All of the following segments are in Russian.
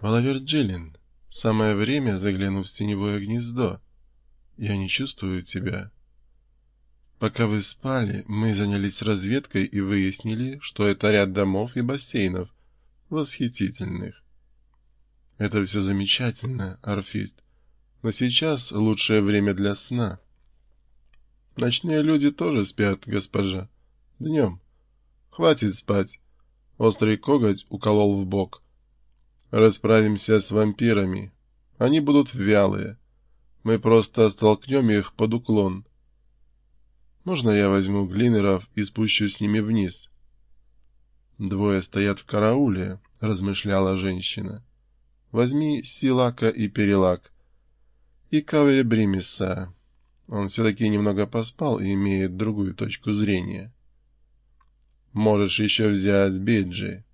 Малаверджилин, самое время заглянуть в теневое гнездо. Я не чувствую тебя. Пока вы спали, мы занялись разведкой и выяснили, что это ряд домов и бассейнов, восхитительных. Это все замечательно, орфист, но сейчас лучшее время для сна. Ночные люди тоже спят, госпожа. Днем. Хватит спать. Острый коготь уколол в бок. Расправимся с вампирами. Они будут вялые. Мы просто столкнем их под уклон. Можно я возьму глинеров и спущу с ними вниз? Двое стоят в карауле, размышляла женщина. Возьми силака и перелак. И кавери бримиса. Он все-таки немного поспал и имеет другую точку зрения. Можешь еще взять Биджи.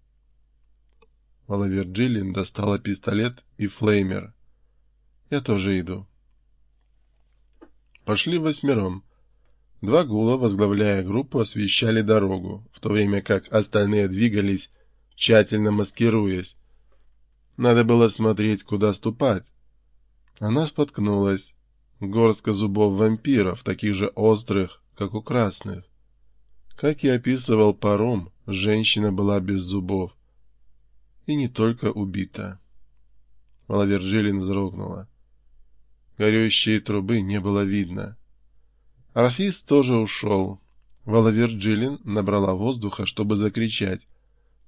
Валавер Джиллин достала пистолет и флеймер. Я тоже иду. Пошли восьмером. Два гула, возглавляя группу, освещали дорогу, в то время как остальные двигались, тщательно маскируясь. Надо было смотреть, куда ступать. Она споткнулась. Горстка зубов вампиров, таких же острых, как у красных. Как и описывал паром, женщина была без зубов. И не только убита. Малаверджилин вздрогнула. Горющей трубы не было видно. Рафис тоже ушел. Валаверджилин набрала воздуха, чтобы закричать,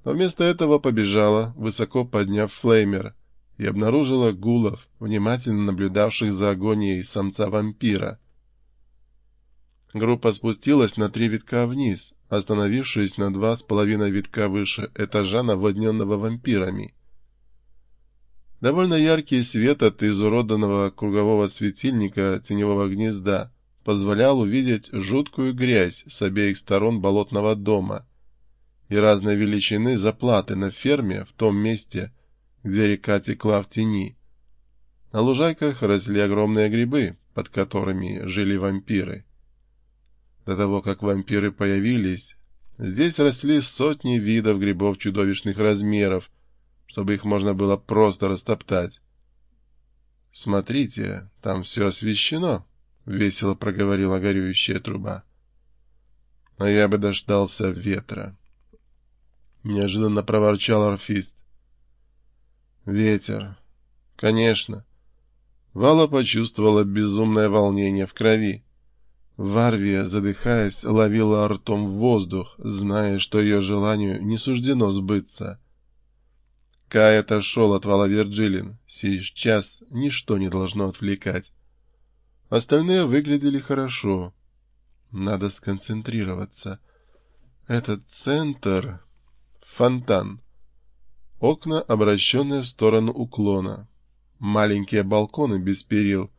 но вместо этого побежала, высоко подняв флеймер, и обнаружила гулов, внимательно наблюдавших за агонией самца-вампира. Группа спустилась на три витка вниз, остановившись на два с половиной витка выше этажа, наводненного вампирами. Довольно яркий свет от изуроданного кругового светильника теневого гнезда позволял увидеть жуткую грязь с обеих сторон болотного дома и разной величины заплаты на ферме в том месте, где река текла в тени. На лужайках росли огромные грибы, под которыми жили вампиры. До того, как вампиры появились, здесь росли сотни видов грибов чудовищных размеров, чтобы их можно было просто растоптать. «Смотрите, там все освещено», — весело проговорила горюющая труба. «А я бы дождался ветра». Неожиданно проворчал орфист. «Ветер. Конечно». Вала почувствовала безумное волнение в крови. Варвия, задыхаясь, ловила ртом воздух, зная, что ее желанию не суждено сбыться. Кай отошел от вала Вирджилин. Сейчас ничто не должно отвлекать. Остальные выглядели хорошо. Надо сконцентрироваться. Этот центр... Фонтан. Окна, обращенные в сторону уклона. Маленькие балконы без перил.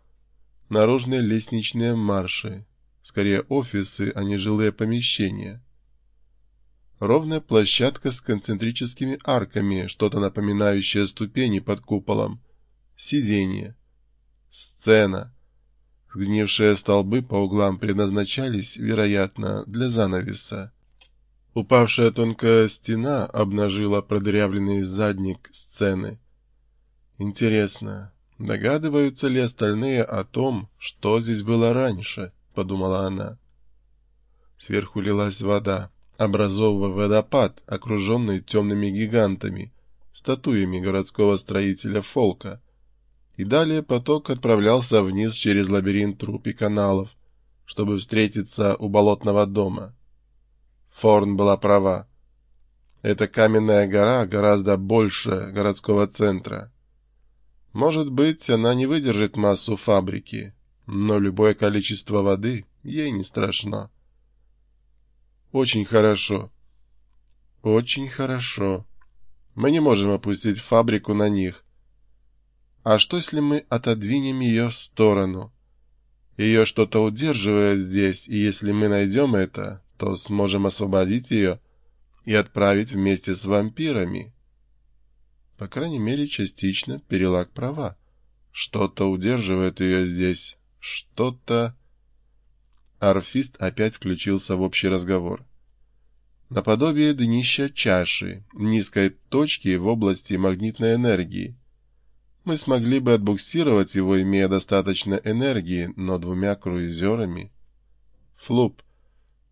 Наружные лестничные марши. Скорее офисы, а не жилые помещения. Ровная площадка с концентрическими арками, что-то напоминающее ступени под куполом. Сиденье. Сцена. Сгнившие столбы по углам предназначались, вероятно, для занавеса. Упавшая тонкая стена обнажила продырявленный задник сцены. Интересно, догадываются ли остальные о том, что здесь было раньше, подумала она. Сверху лилась вода, образовывая водопад, окруженный темными гигантами, статуями городского строителя Фолка и далее поток отправлялся вниз через лабиринт труб и каналов, чтобы встретиться у болотного дома. Форн была права. Эта каменная гора гораздо больше городского центра. Может быть, она не выдержит массу фабрики, но любое количество воды ей не страшно. Очень хорошо. Очень хорошо. Мы не можем опустить фабрику на них, а что, если мы отодвинем ее в сторону? Ее что-то удерживает здесь, и если мы найдем это, то сможем освободить ее и отправить вместе с вампирами. По крайней мере, частично перелаг права. Что-то удерживает ее здесь, что-то... Арфист опять включился в общий разговор. Наподобие днища чаши, низкой точки в области магнитной энергии — Мы смогли бы отбуксировать его, имея достаточно энергии, но двумя круизерами... Флуп.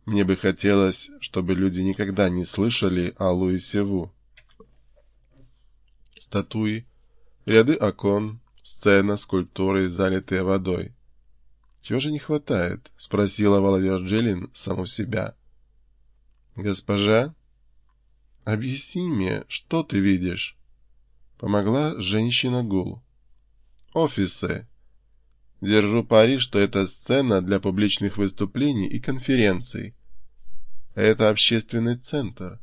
Мне бы хотелось, чтобы люди никогда не слышали о Луисе Ву. Статуи, ряды окон, сцена, скульптуры, залитые водой. «Чего же не хватает?» — спросила Валавер Джилин саму себя. «Госпожа, объясни мне, что ты видишь?» Помогла женщина-гул. «Офисы. Держу пари, что это сцена для публичных выступлений и конференций. Это общественный центр.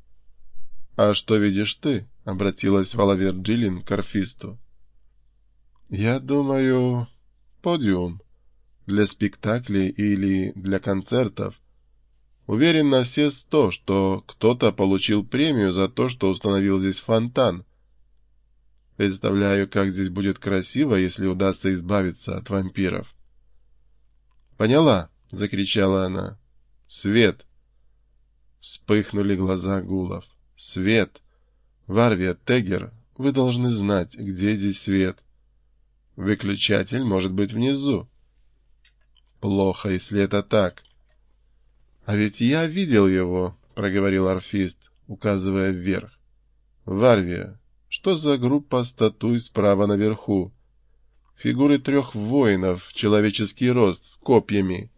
А что видишь ты? — обратилась Валавер Джилин к орфисту. Я думаю, подиум. Для спектаклей или для концертов. Уверен на все сто, что кто-то получил премию за то, что установил здесь фонтан — Представляю, как здесь будет красиво, если удастся избавиться от вампиров. «Поняла!» — закричала она. «Свет!» Вспыхнули глаза гулов. «Свет! Варвия, Тегер, вы должны знать, где здесь свет. Выключатель может быть внизу». «Плохо, если это так». «А ведь я видел его», — проговорил орфист, указывая вверх. «Варвия, что за группа статуй справа наверху? Фигуры трех воинов, человеческий рост, с копьями.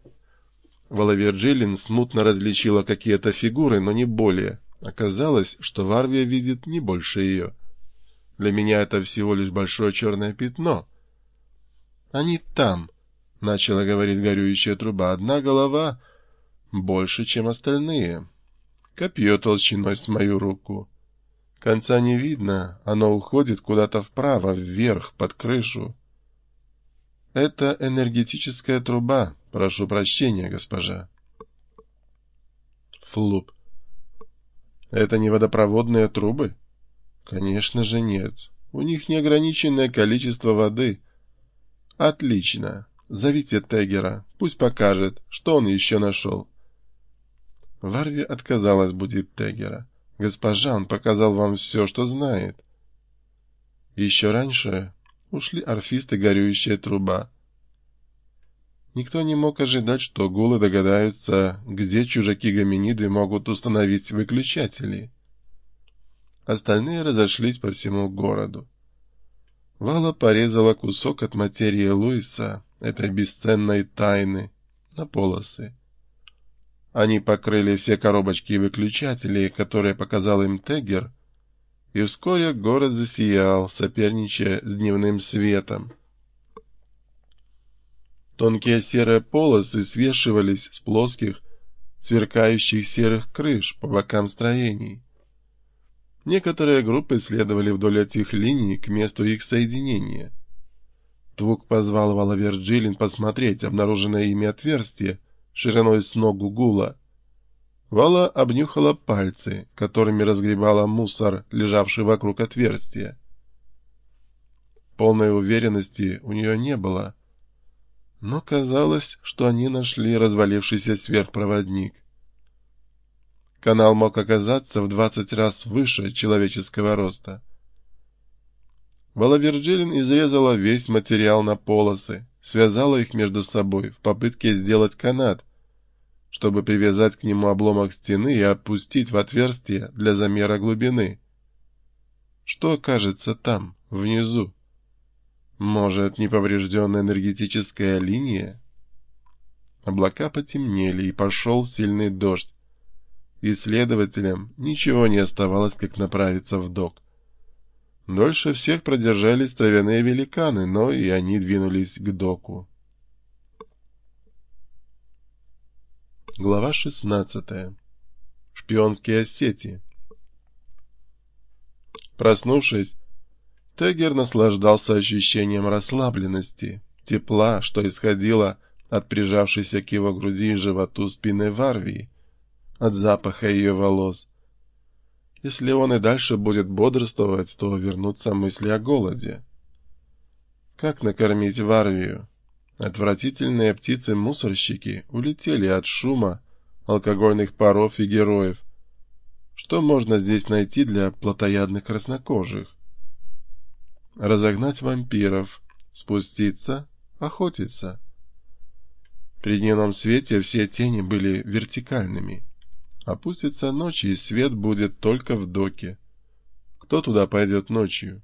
Валавер Джилин смутно различила какие-то фигуры, но не более. Оказалось, что Варвия видит не больше ее. Для меня это всего лишь большое черное пятно. «Они там», — начала говорить горюющая труба, — «одна голова больше, чем остальные. Копье толщиной с мою руку». Конца не видно, оно уходит куда-то вправо, вверх, под крышу. Это энергетическая труба. Прошу прощения, госпожа. Флуп. Это не водопроводные трубы? Конечно же нет. У них неограниченное количество воды. Отлично. Зовите Тегера. Пусть покажет, что он еще нашел. Варви отказалась будить Тегера. Госпожа, он показал вам все, что знает. Еще раньше ушли орфист и горюющая труба. Никто не мог ожидать, что гулы догадаются, где чужаки-гоминиды могут установить выключатели. Остальные разошлись по всему городу. Вала порезала кусок от материи Луиса, этой бесценной тайны, на полосы. Они покрыли все коробочки и выключатели, которые показал им Теггер, и вскоре город засиял, соперничая с дневным светом. Тонкие серые полосы свешивались с плоских, сверкающих серых крыш по бокам строений. Некоторые группы следовали вдоль этих линий к месту их соединения. Твук позвал Валавер Джилин посмотреть обнаруженное ими отверстие, шириной с ногу гула. Вала обнюхала пальцы, которыми разгребала мусор, лежавший вокруг отверстия. Полной уверенности у нее не было, но казалось, что они нашли развалившийся сверхпроводник. Канал мог оказаться в двадцать раз выше человеческого роста. Вала Вирджилин изрезала весь материал на полосы, связала их между собой в попытке сделать канат, чтобы привязать к нему обломок стены и опустить в отверстие для замера глубины. Что окажется там, внизу? Может, неповрежденная энергетическая линия? Облака потемнели, и пошел сильный дождь. Исследователям ничего не оставалось, как направиться в док. Дольше всех продержались травяные великаны, но и они двинулись к доку. Глава 16. Шпионские сети. Проснувшись, Тегер наслаждался ощущением расслабленности, тепла, что исходило от прижавшейся к его груди и животу спины Варвии, от запаха ее волос. Если он и дальше будет бодрствовать, то вернутся мысли о голоде. Как накормить Варвию? Отвратительные птицы-мусорщики улетели от шума, алкогольных паров и героев. Что можно здесь найти для плотоядных краснокожих? разогнать вампиров, спуститься, охотиться. При дневном свете все тени были вертикальными. Опустится ночь, и свет будет только в доке. Кто туда пойдет ночью?